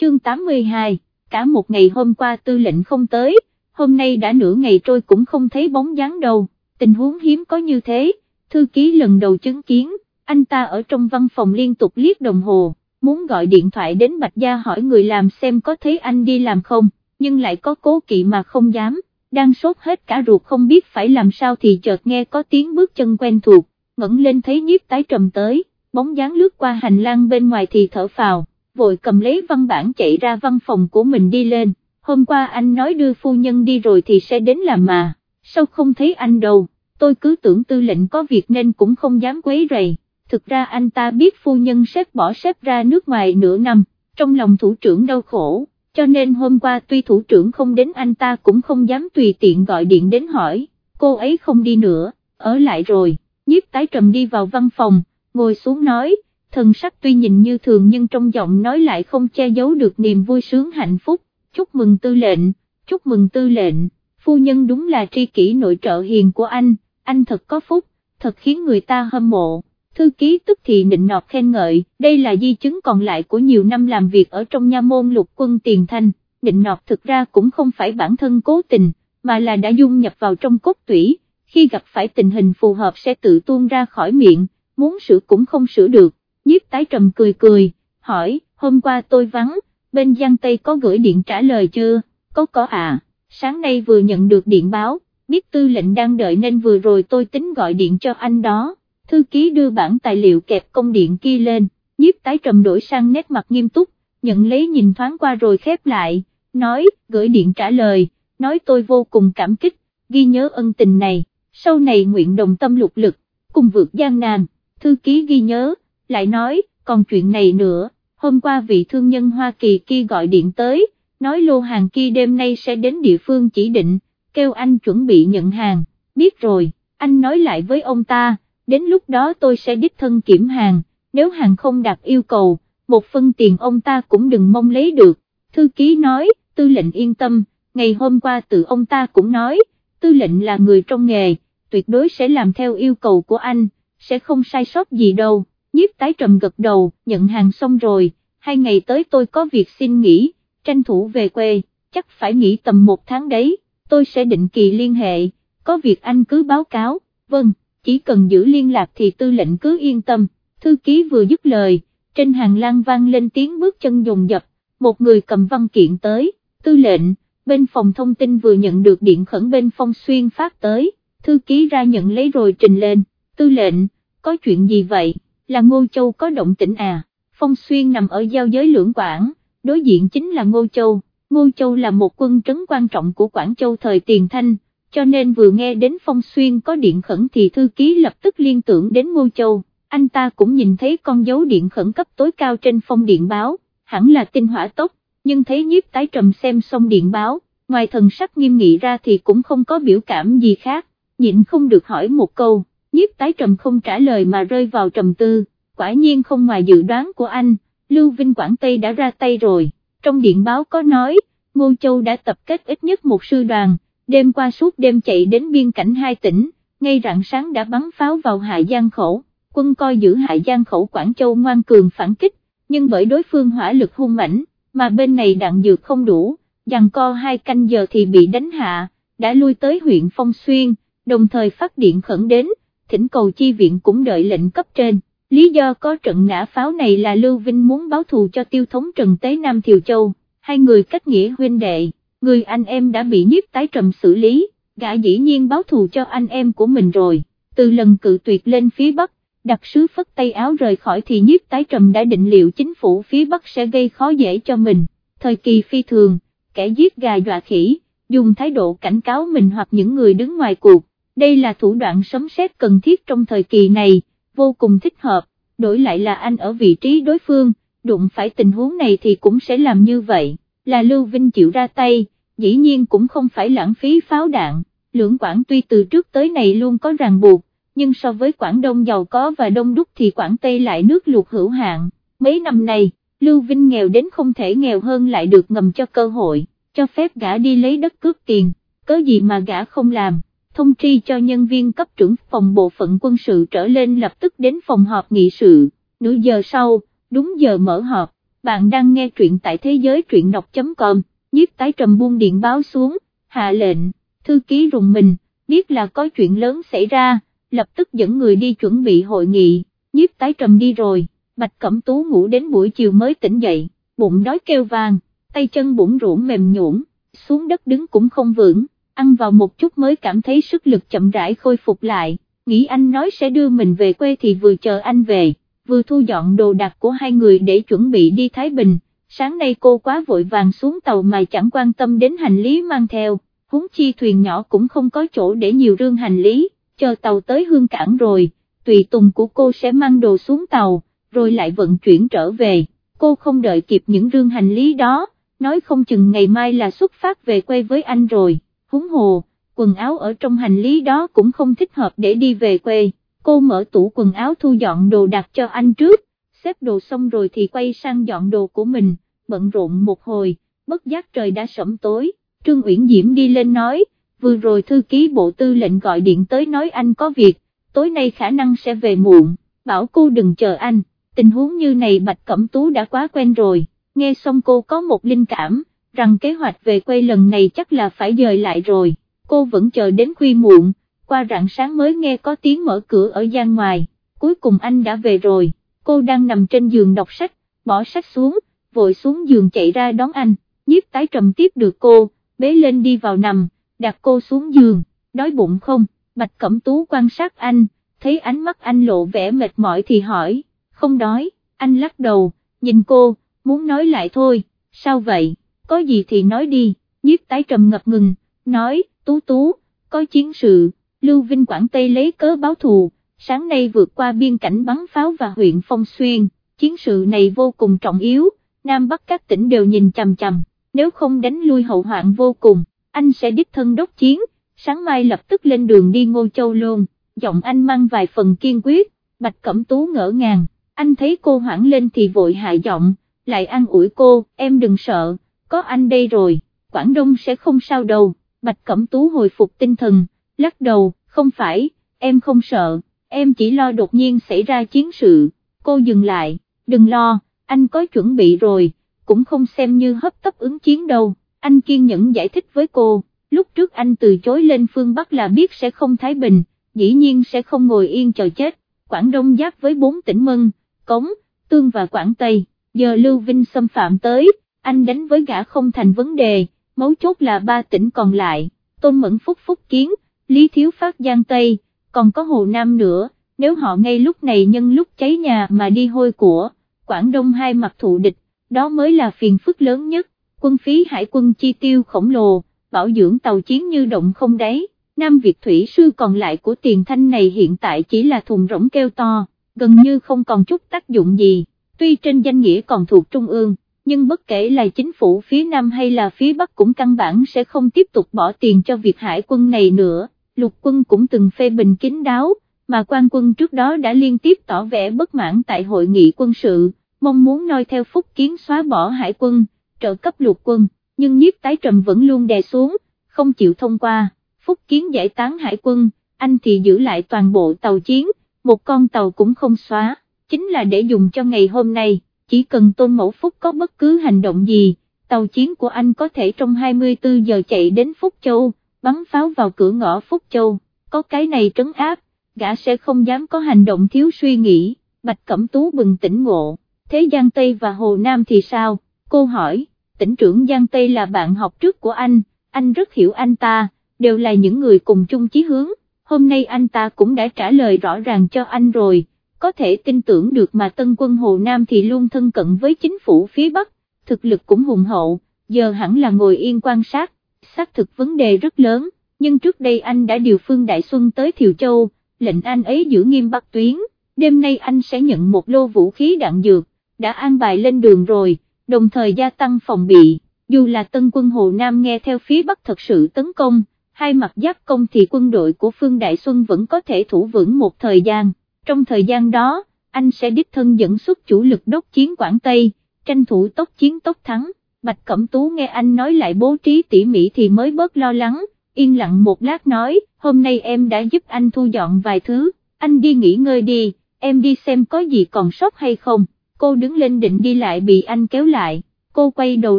chương 82, cả một ngày hôm qua tư lệnh không tới, hôm nay đã nửa ngày trôi cũng không thấy bóng dáng đâu, tình huống hiếm có như thế, thư ký lần đầu chứng kiến, anh ta ở trong văn phòng liên tục liếc đồng hồ, muốn gọi điện thoại đến Bạch Gia hỏi người làm xem có thấy anh đi làm không, nhưng lại có cố kỵ mà không dám, đang sốt hết cả ruột không biết phải làm sao thì chợt nghe có tiếng bước chân quen thuộc, ngẩng lên thấy nhiếp tái trầm tới, bóng dáng lướt qua hành lang bên ngoài thì thở phào, vội cầm lấy văn bản chạy ra văn phòng của mình đi lên, hôm qua anh nói đưa phu nhân đi rồi thì sẽ đến làm mà, sao không thấy anh đâu, tôi cứ tưởng tư lệnh có việc nên cũng không dám quấy rầy, thực ra anh ta biết phu nhân xếp bỏ xếp ra nước ngoài nửa năm, trong lòng thủ trưởng đau khổ, cho nên hôm qua tuy thủ trưởng không đến anh ta cũng không dám tùy tiện gọi điện đến hỏi, cô ấy không đi nữa, ở lại rồi, nhiếp tái trầm đi vào văn phòng, ngồi xuống nói, thần sắc tuy nhìn như thường nhưng trong giọng nói lại không che giấu được niềm vui sướng hạnh phúc, chúc mừng tư lệnh, chúc mừng tư lệnh, phu nhân đúng là tri kỷ nội trợ hiền của anh, anh thật có phúc, thật khiến người ta hâm mộ. Thư ký tức thì nịnh nọt khen ngợi, đây là di chứng còn lại của nhiều năm làm việc ở trong nha môn lục quân tiền thanh, nịnh nọt thực ra cũng không phải bản thân cố tình, mà là đã dung nhập vào trong cốt tủy, khi gặp phải tình hình phù hợp sẽ tự tuôn ra khỏi miệng, muốn sửa cũng không sửa được, nhiếp tái trầm cười cười, hỏi, hôm qua tôi vắng, bên Giang Tây có gửi điện trả lời chưa, có có à, sáng nay vừa nhận được điện báo, biết tư lệnh đang đợi nên vừa rồi tôi tính gọi điện cho anh đó, thư ký đưa bản tài liệu kẹp công điện kia lên, nhiếp tái trầm đổi sang nét mặt nghiêm túc, nhận lấy nhìn thoáng qua rồi khép lại, nói, gửi điện trả lời, nói tôi vô cùng cảm kích, ghi nhớ ân tình này, sau này nguyện đồng tâm lục lực, cùng vượt gian nan, thư ký ghi nhớ, lại nói, còn chuyện này nữa, hôm qua vị thương nhân Hoa Kỳ kia gọi điện tới, nói lô hàng kia đêm nay sẽ đến địa phương chỉ định, kêu anh chuẩn bị nhận hàng, biết rồi, anh nói lại với ông ta, đến lúc đó tôi sẽ đích thân kiểm hàng, nếu hàng không đạt yêu cầu, một phân tiền ông ta cũng đừng mong lấy được, thư ký nói, tư lệnh yên tâm, ngày hôm qua tự ông ta cũng nói, tư lệnh là người trong nghề, tuyệt đối sẽ làm theo yêu cầu của anh, sẽ không sai sót gì đâu, nhiếp tái trầm gật đầu, nhận hàng xong rồi, hai ngày tới tôi có việc xin nghỉ, tranh thủ về quê, chắc phải nghỉ tầm một tháng đấy, tôi sẽ định kỳ liên hệ, có việc anh cứ báo cáo, vâng, chỉ cần giữ liên lạc thì tư lệnh cứ yên tâm, thư ký vừa dứt lời, trên hàng lan vang lên tiếng bước chân dồn dập, một người cầm văn kiện tới, tư lệnh, bên phòng thông tin vừa nhận được điện khẩn bên phong xuyên phát tới, thư ký ra nhận lấy rồi trình lên, tư lệnh, có chuyện gì vậy, là Ngô Châu có động tĩnh à, phong xuyên nằm ở giao giới lưỡng quảng, đối diện chính là Ngô Châu, Ngô Châu là một quân trấn quan trọng của Quảng Châu thời tiền thanh, cho nên vừa nghe đến phong xuyên có điện khẩn thì thư ký lập tức liên tưởng đến Ngô Châu, anh ta cũng nhìn thấy con dấu điện khẩn cấp tối cao trên phong điện báo, hẳn là tinh hỏa tốc, nhưng thấy nhiếp tái trầm xem xong điện báo, ngoài thần sắc nghiêm nghị ra thì cũng không có biểu cảm gì khác, nhịn không được hỏi một câu, nhiếp tái trầm không trả lời mà rơi vào trầm tư, quả nhiên không ngoài dự đoán của anh, Lưu Vinh Quảng Tây đã ra tay rồi, trong điện báo có nói, Ngô Châu đã tập kết ít nhất một sư đoàn, đêm qua suốt đêm chạy đến biên cảnh hai tỉnh, ngay rạng sáng đã bắn pháo vào Hạ Giang khẩu, quân coi giữ Hạ Giang khẩu Quảng Châu ngoan cường phản kích, nhưng bởi đối phương hỏa lực hung mãnh, mà bên này đạn dược không đủ, dằn co hai canh giờ thì bị đánh hạ, đã lui tới huyện Phong Xuyên, đồng thời phát điện khẩn đến, thỉnh cầu chi viện cũng đợi lệnh cấp trên. Lý do có trận ngã pháo này là Lưu Vinh muốn báo thù cho tiêu thống Trần Tế Nam Thiều Châu, hai người cách nghĩa huynh đệ, người anh em đã bị nhiếp tái trầm xử lý, gã dĩ nhiên báo thù cho anh em của mình rồi, từ lần cự tuyệt lên phía Bắc, đặc sứ phất tay áo rời khỏi thì nhiếp tái trầm đã định liệu chính phủ phía Bắc sẽ gây khó dễ cho mình, thời kỳ phi thường, kẻ giết gà dọa khỉ, dùng thái độ cảnh cáo mình hoặc những người đứng ngoài cuộc, đây là thủ đoạn sấm sét cần thiết trong thời kỳ này, vô cùng thích hợp, đổi lại là anh ở vị trí đối phương, đụng phải tình huống này thì cũng sẽ làm như vậy, là Lưu Vinh chịu ra tay, dĩ nhiên cũng không phải lãng phí pháo đạn, lưỡng Quảng tuy từ trước tới này luôn có ràng buộc, nhưng so với Quảng Đông giàu có và đông đúc thì Quảng Tây lại nước luộc hữu hạn, mấy năm này, Lưu Vinh nghèo đến không thể nghèo hơn lại được ngầm cho cơ hội, cho phép gã đi lấy đất cướp tiền, cớ gì mà gã không làm thông tri cho nhân viên cấp trưởng phòng bộ phận quân sự trở lên lập tức đến phòng họp nghị sự, nửa giờ sau, đúng giờ mở họp, bạn đang nghe truyện tại thế giới truyện đọc.com, nhiếp tái trầm buông điện báo xuống, hạ lệnh, thư ký rùng mình, biết là có chuyện lớn xảy ra, lập tức dẫn người đi chuẩn bị hội nghị, nhiếp tái trầm đi rồi, bạch cẩm tú ngủ đến buổi chiều mới tỉnh dậy, bụng đói kêu vàng, tay chân bụng rũn mềm nhũn, xuống đất đứng cũng không vững, ăn vào một chút mới cảm thấy sức lực chậm rãi khôi phục lại, nghĩ anh nói sẽ đưa mình về quê thì vừa chờ anh về vừa thu dọn đồ đạc của hai người để chuẩn bị đi Thái Bình, sáng nay cô quá vội vàng xuống tàu mà chẳng quan tâm đến hành lý mang theo, huống chi thuyền nhỏ cũng không có chỗ để nhiều rương hành lý, chờ tàu tới hương cảng rồi, tùy tùng của cô sẽ mang đồ xuống tàu, rồi lại vận chuyển trở về, cô không đợi kịp những rương hành lý đó, nói không chừng ngày mai là xuất phát về quê với anh rồi, huống hồ, quần áo ở trong hành lý đó cũng không thích hợp để đi về quê. Cô mở tủ quần áo thu dọn đồ đặt cho anh trước, xếp đồ xong rồi thì quay sang dọn đồ của mình, bận rộn một hồi, bất giác trời đã sẫm tối, Trương Uyển Diễm đi lên nói, vừa rồi thư ký bộ tư lệnh gọi điện tới nói anh có việc, tối nay khả năng sẽ về muộn, bảo cô đừng chờ anh, tình huống như này Bạch Cẩm Tú đã quá quen rồi, nghe xong cô có một linh cảm, rằng kế hoạch về quay lần này chắc là phải dời lại rồi, cô vẫn chờ đến khuya muộn, qua rạng sáng mới nghe có tiếng mở cửa ở gian ngoài, cuối cùng anh đã về rồi, cô đang nằm trên giường đọc sách, bỏ sách xuống, vội xuống giường chạy ra đón anh, nhiếp tái trầm tiếp được cô, bế lên đi vào nằm, đặt cô xuống giường, đói bụng không, bạch cẩm tú quan sát anh, thấy ánh mắt anh lộ vẻ mệt mỏi thì hỏi, không đói, anh lắc đầu, nhìn cô, muốn nói lại thôi, sao vậy, có gì thì nói đi, nhiếp tái trầm ngập ngừng, nói, tú tú, có chiến sự, Lưu Vinh Quảng Tây lấy cớ báo thù, sáng nay vượt qua biên cảnh bắn pháo và huyện Phong Xuyên, chiến sự này vô cùng trọng yếu, Nam Bắc các tỉnh đều nhìn chằm chằm, nếu không đánh lui hậu hoạn vô cùng, anh sẽ đích thân đốc chiến, sáng mai lập tức lên đường đi Ngô Châu luôn, giọng anh mang vài phần kiên quyết, Bạch Cẩm Tú ngỡ ngàng, anh thấy cô hoảng lên thì vội hạ giọng, lại an ủi cô, em đừng sợ, có anh đây rồi, Quảng Đông sẽ không sao đâu, Bạch Cẩm Tú hồi phục tinh thần lắc đầu, không phải, em không sợ, em chỉ lo đột nhiên xảy ra chiến sự, cô dừng lại, đừng lo, anh có chuẩn bị rồi, cũng không xem như hấp tấp ứng chiến đâu, anh kiên nhẫn giải thích với cô, lúc trước anh từ chối lên phương Bắc là biết sẽ không thái bình, dĩ nhiên sẽ không ngồi yên chờ chết, Quảng Đông giáp với bốn tỉnh Mân, Cống, Tương và Quảng Tây, giờ Lưu Vinh xâm phạm tới, anh đánh với gã không thành vấn đề, mấu chốt là ba tỉnh còn lại, Tôn Mẫn Phúc Phúc Kiến, Lý Thiếu Phát Giang Tây, còn có Hồ Nam nữa, nếu họ ngay lúc này nhân lúc cháy nhà mà đi hôi của, Quảng Đông hai mặt thụ địch, đó mới là phiền phức lớn nhất, quân phí hải quân chi tiêu khổng lồ, bảo dưỡng tàu chiến như động không đáy, Nam Việt Thủy Sư còn lại của tiền thanh này hiện tại chỉ là thùng rỗng kêu to, gần như không còn chút tác dụng gì, tuy trên danh nghĩa còn thuộc Trung ương nhưng bất kể là chính phủ phía Nam hay là phía Bắc cũng căn bản sẽ không tiếp tục bỏ tiền cho việc hải quân này nữa. Lục quân cũng từng phê bình kín đáo, mà quan quân trước đó đã liên tiếp tỏ vẻ bất mãn tại hội nghị quân sự, mong muốn noi theo phúc kiến xóa bỏ hải quân, trợ cấp lục quân, nhưng nhiếp tái trầm vẫn luôn đè xuống, không chịu thông qua, phúc kiến giải tán hải quân, anh thì giữ lại toàn bộ tàu chiến, một con tàu cũng không xóa, chính là để dùng cho ngày hôm nay, chỉ cần tôn mẫu phúc có bất cứ hành động gì, tàu chiến của anh có thể trong 24 giờ chạy đến Phúc Châu bắn pháo vào cửa ngõ Phúc Châu, có cái này trấn áp, gã sẽ không dám có hành động thiếu suy nghĩ, Bạch Cẩm Tú bừng tỉnh ngộ, thế Giang Tây và Hồ Nam thì sao, cô hỏi, tỉnh trưởng Giang Tây là bạn học trước của anh, anh rất hiểu anh ta, đều là những người cùng chung chí hướng, hôm nay anh ta cũng đã trả lời rõ ràng cho anh rồi, có thể tin tưởng được mà tân quân Hồ Nam thì luôn thân cận với chính phủ phía Bắc, thực lực cũng hùng hậu, giờ hẳn là ngồi yên quan sát, xác thực vấn đề rất lớn, nhưng trước đây anh đã điều Phương Đại Xuân tới Thiều Châu, lệnh anh ấy giữ nghiêm bắc tuyến, đêm nay anh sẽ nhận một lô vũ khí đạn dược, đã an bài lên đường rồi, đồng thời gia tăng phòng bị, dù là tân quân Hồ Nam nghe theo phía Bắc thật sự tấn công, hai mặt giáp công thì quân đội của Phương Đại Xuân vẫn có thể thủ vững một thời gian, trong thời gian đó, anh sẽ đích thân dẫn xuất chủ lực đốc chiến Quảng Tây, tranh thủ tốc chiến tốc thắng. Bạch Cẩm Tú nghe anh nói lại bố trí tỉ mỉ thì mới bớt lo lắng, yên lặng một lát nói, hôm nay em đã giúp anh thu dọn vài thứ, anh đi nghỉ ngơi đi, em đi xem có gì còn sót hay không, cô đứng lên định đi lại bị anh kéo lại, cô quay đầu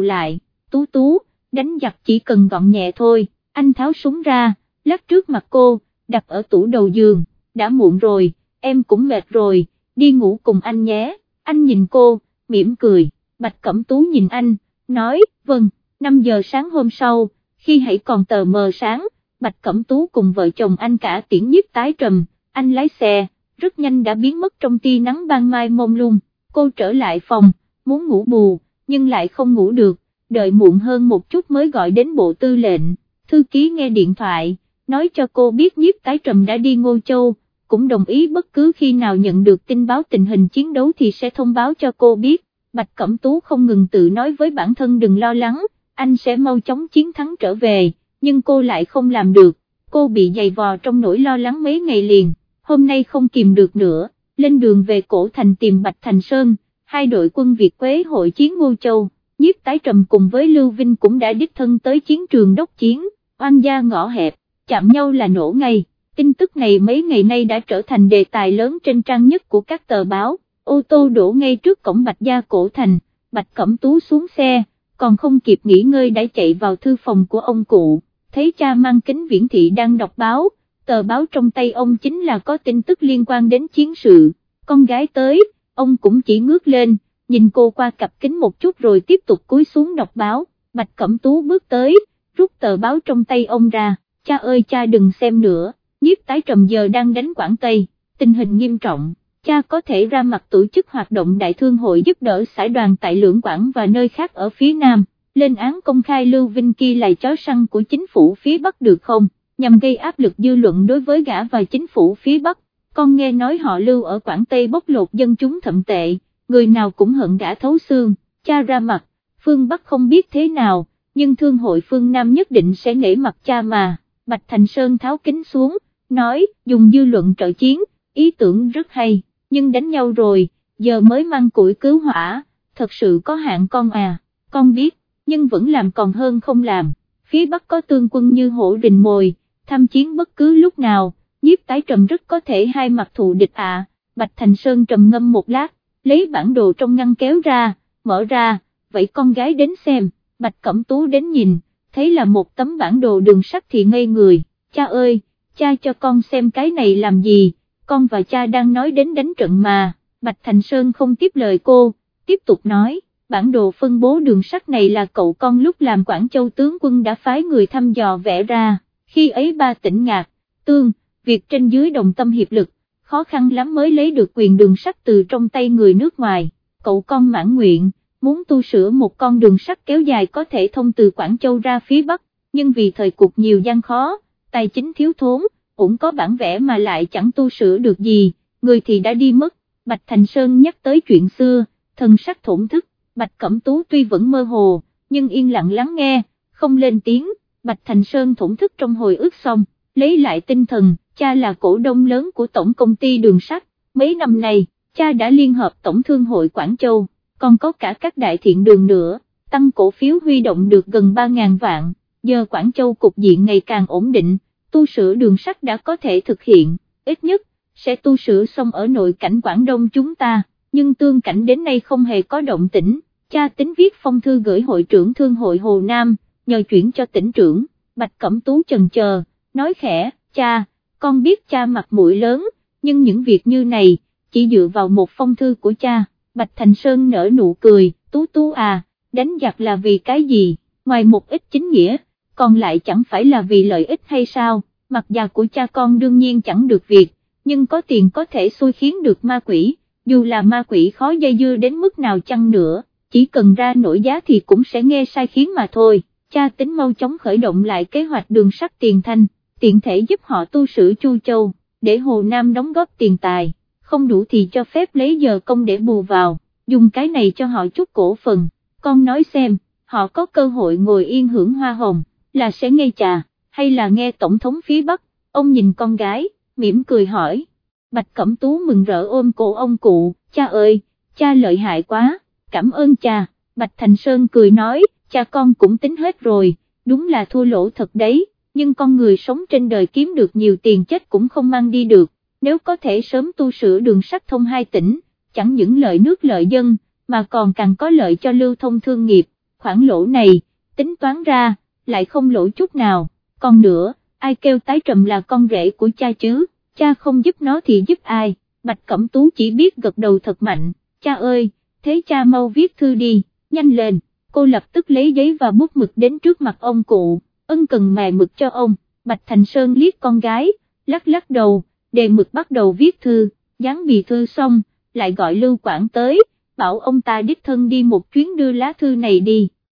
lại, tú tú, đánh giặc chỉ cần gọn nhẹ thôi, anh tháo súng ra, lắc trước mặt cô, đặt ở tủ đầu giường, đã muộn rồi, em cũng mệt rồi, đi ngủ cùng anh nhé, anh nhìn cô, mỉm cười, Bạch Cẩm Tú nhìn anh, nói, vâng, 5 giờ sáng hôm sau, khi hãy còn tờ mờ sáng, Bạch Cẩm Tú cùng vợ chồng anh cả tiễn nhiếp tái trầm, anh lái xe, rất nhanh đã biến mất trong tia nắng ban mai mông lung, cô trở lại phòng, muốn ngủ bù, nhưng lại không ngủ được, đợi muộn hơn một chút mới gọi đến bộ tư lệnh, thư ký nghe điện thoại, nói cho cô biết nhiếp tái trầm đã đi Ngô Châu, cũng đồng ý bất cứ khi nào nhận được tin báo tình hình chiến đấu thì sẽ thông báo cho cô biết, Bạch Cẩm Tú không ngừng tự nói với bản thân đừng lo lắng, anh sẽ mau chóng chiến thắng trở về, nhưng cô lại không làm được, cô bị dày vò trong nỗi lo lắng mấy ngày liền, hôm nay không kìm được nữa, lên đường về cổ thành tìm Bạch Thành Sơn, hai đội quân Việt Quế hội chiến Ngô Châu, nhiếp tái trầm cùng với Lưu Vinh cũng đã đích thân tới chiến trường đốc chiến, oan gia ngõ hẹp, chạm nhau là nổ ngay, tin tức này mấy ngày nay đã trở thành đề tài lớn trên trang nhất của các tờ báo, ô tô đổ ngay trước cổng Bạch Gia cổ thành, Bạch Cẩm Tú xuống xe, còn không kịp nghỉ ngơi đã chạy vào thư phòng của ông cụ, thấy cha mang kính viễn thị đang đọc báo, tờ báo trong tay ông chính là có tin tức liên quan đến chiến sự, con gái tới, ông cũng chỉ ngước lên, nhìn cô qua cặp kính một chút rồi tiếp tục cúi xuống đọc báo, Bạch Cẩm Tú bước tới, rút tờ báo trong tay ông ra, cha ơi cha đừng xem nữa, nhiếp tái trầm giờ đang đánh Quảng Tây, tình hình nghiêm trọng, cha có thể ra mặt tổ chức hoạt động đại thương hội giúp đỡ xã đoàn tại Lưỡng Quảng và nơi khác ở phía Nam, lên án công khai Lưu Vinh Kỳ là chó săn của chính phủ phía Bắc được không, nhằm gây áp lực dư luận đối với gã và chính phủ phía Bắc, con nghe nói họ Lưu ở Quảng Tây bóc lột dân chúng thậm tệ, người nào cũng hận gã thấu xương, cha ra mặt, phương Bắc không biết thế nào, nhưng thương hội phương Nam nhất định sẽ nể mặt cha mà, Bạch Thành Sơn tháo kính xuống, nói, dùng dư luận trợ chiến, ý tưởng rất hay nhưng đánh nhau rồi, giờ mới mang củi cứu hỏa, thật sự có hạn con à, con biết, nhưng vẫn làm còn hơn không làm, phía Bắc có tương quân như hổ rình mồi, tham chiến bất cứ lúc nào, nhiếp tái trầm rất có thể hai mặt thù địch à, Bạch Thành Sơn trầm ngâm một lát, lấy bản đồ trong ngăn kéo ra, mở ra, vậy con gái đến xem, Bạch Cẩm Tú đến nhìn, thấy là một tấm bản đồ đường sắt thì ngây người, cha ơi, cha cho con xem cái này làm gì, con và cha đang nói đến đánh trận mà, Bạch Thành Sơn không tiếp lời cô, tiếp tục nói, bản đồ phân bố đường sắt này là cậu con lúc làm Quảng Châu tướng quân đã phái người thăm dò vẽ ra, khi ấy ba tỉnh ngạc, tương, việc trên dưới đồng tâm hiệp lực, khó khăn lắm mới lấy được quyền đường sắt từ trong tay người nước ngoài, cậu con mãn nguyện, muốn tu sửa một con đường sắt kéo dài có thể thông từ Quảng Châu ra phía Bắc, nhưng vì thời cuộc nhiều gian khó, tài chính thiếu thốn, cũng có bản vẽ mà lại chẳng tu sửa được gì, người thì đã đi mất, Bạch Thành Sơn nhắc tới chuyện xưa, thần sắc thổn thức, Bạch Cẩm Tú tuy vẫn mơ hồ, nhưng yên lặng lắng nghe, không lên tiếng, Bạch Thành Sơn thổn thức trong hồi ức xong, lấy lại tinh thần, cha là cổ đông lớn của tổng công ty đường sắt, mấy năm nay, cha đã liên hợp tổng thương hội Quảng Châu, còn có cả các đại thiện đường nữa, tăng cổ phiếu huy động được gần 3.000 vạn, giờ Quảng Châu cục diện ngày càng ổn định, tu sửa đường sắt đã có thể thực hiện, ít nhất, sẽ tu sửa xong ở nội cảnh Quảng Đông chúng ta, nhưng tương cảnh đến nay không hề có động tĩnh, cha tính viết phong thư gửi hội trưởng thương hội Hồ Nam, nhờ chuyển cho tỉnh trưởng, Bạch Cẩm Tú chần chờ, nói khẽ, cha, con biết cha mặt mũi lớn, nhưng những việc như này, chỉ dựa vào một phong thư của cha, Bạch Thành Sơn nở nụ cười, tú tú à, đánh giặc là vì cái gì, ngoài một ít chính nghĩa còn lại chẳng phải là vì lợi ích hay sao, mặt già của cha con đương nhiên chẳng được việc, nhưng có tiền có thể xui khiến được ma quỷ, dù là ma quỷ khó dây dưa đến mức nào chăng nữa, chỉ cần ra nổi giá thì cũng sẽ nghe sai khiến mà thôi, cha tính mau chóng khởi động lại kế hoạch đường sắt tiền thanh, tiện thể giúp họ tu sửa Chu Châu, để Hồ Nam đóng góp tiền tài, không đủ thì cho phép lấy giờ công để bù vào, dùng cái này cho họ chút cổ phần, con nói xem, họ có cơ hội ngồi yên hưởng hoa hồng là sẽ nghe trà, hay là nghe tổng thống phía Bắc, ông nhìn con gái, mỉm cười hỏi, Bạch Cẩm Tú mừng rỡ ôm cổ ông cụ, cha ơi, cha lợi hại quá, cảm ơn cha, Bạch Thành Sơn cười nói, cha con cũng tính hết rồi, đúng là thua lỗ thật đấy, nhưng con người sống trên đời kiếm được nhiều tiền chết cũng không mang đi được, nếu có thể sớm tu sửa đường sắt thông hai tỉnh, chẳng những lợi nước lợi dân, mà còn càng có lợi cho lưu thông thương nghiệp, khoản lỗ này, tính toán ra, lại không lỗ chút nào, còn nữa, ai kêu tái trầm là con rể của cha chứ, cha không giúp nó thì giúp ai, Bạch Cẩm Tú chỉ biết gật đầu thật mạnh, cha ơi, thế cha mau viết thư đi, nhanh lên, cô lập tức lấy giấy và bút mực đến trước mặt ông cụ, ân cần mài mực cho ông, Bạch Thành Sơn liếc con gái, lắc lắc đầu, đề mực bắt đầu viết thư, dán bì thư xong, lại gọi Lưu Quảng tới, bảo ông ta đích thân đi một chuyến đưa lá thư này đi.